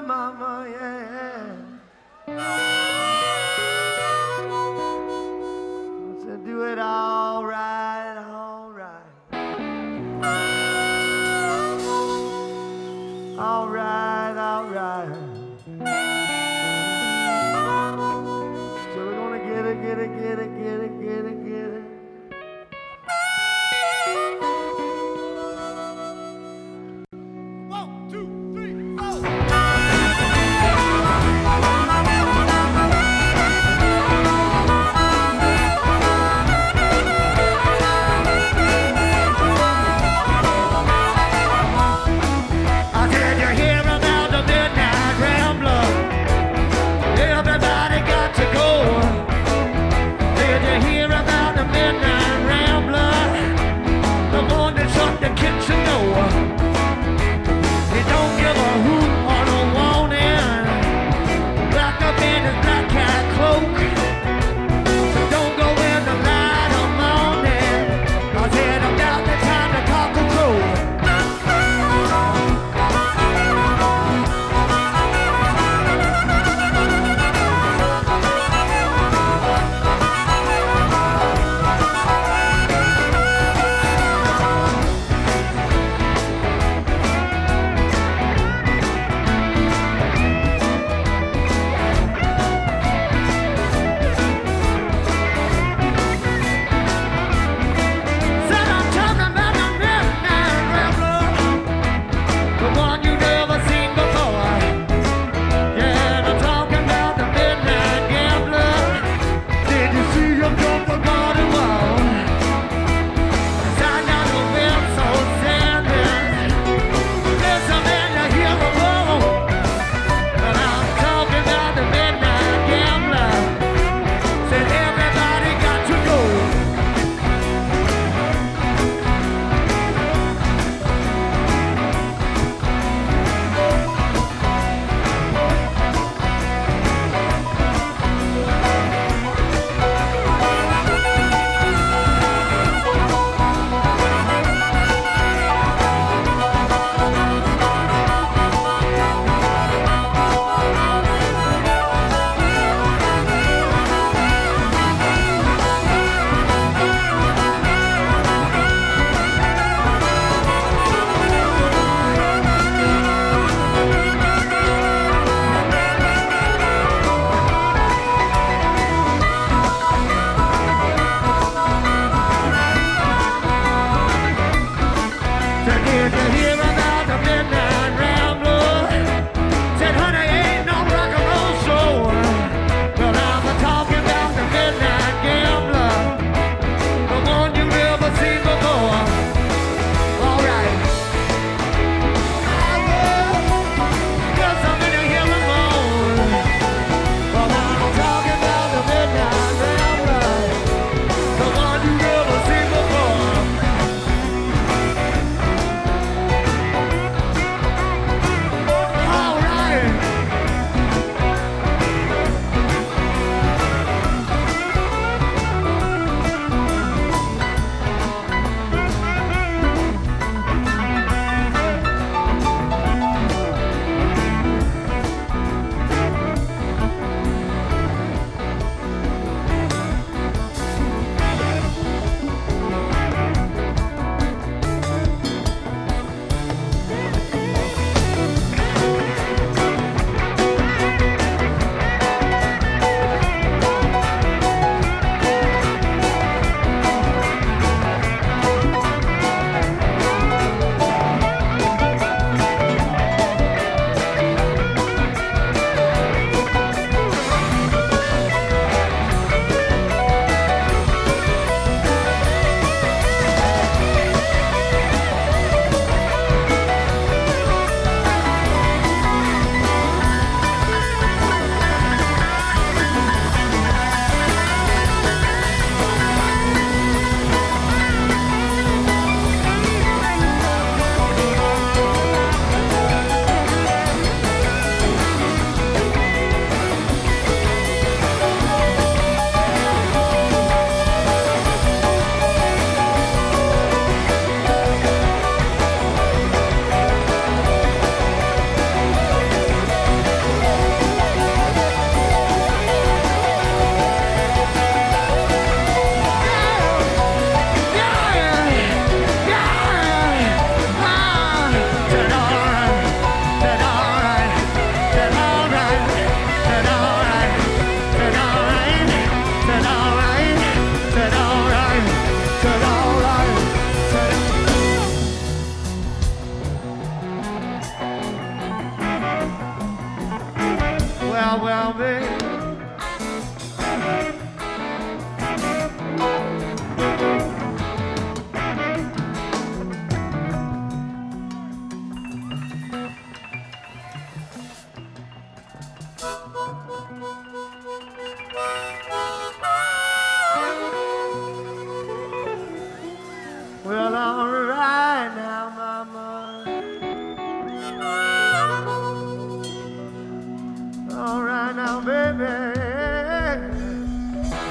mama,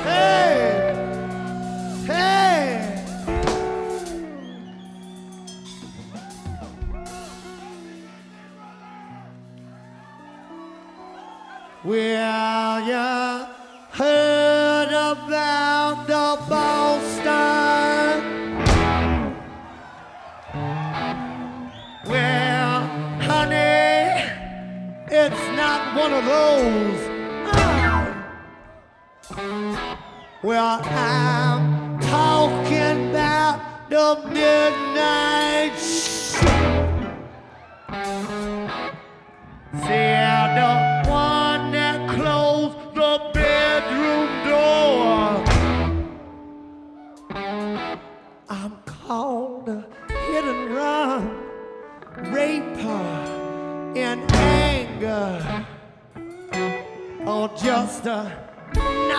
Hey, hey. Well, heard about the. Well, honey, it's not one of those. Well, I'm talking about the midnight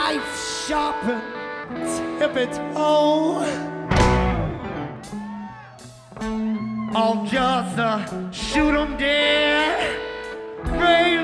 knife sharpened tippy toe or just a shoot 'em dead. Rain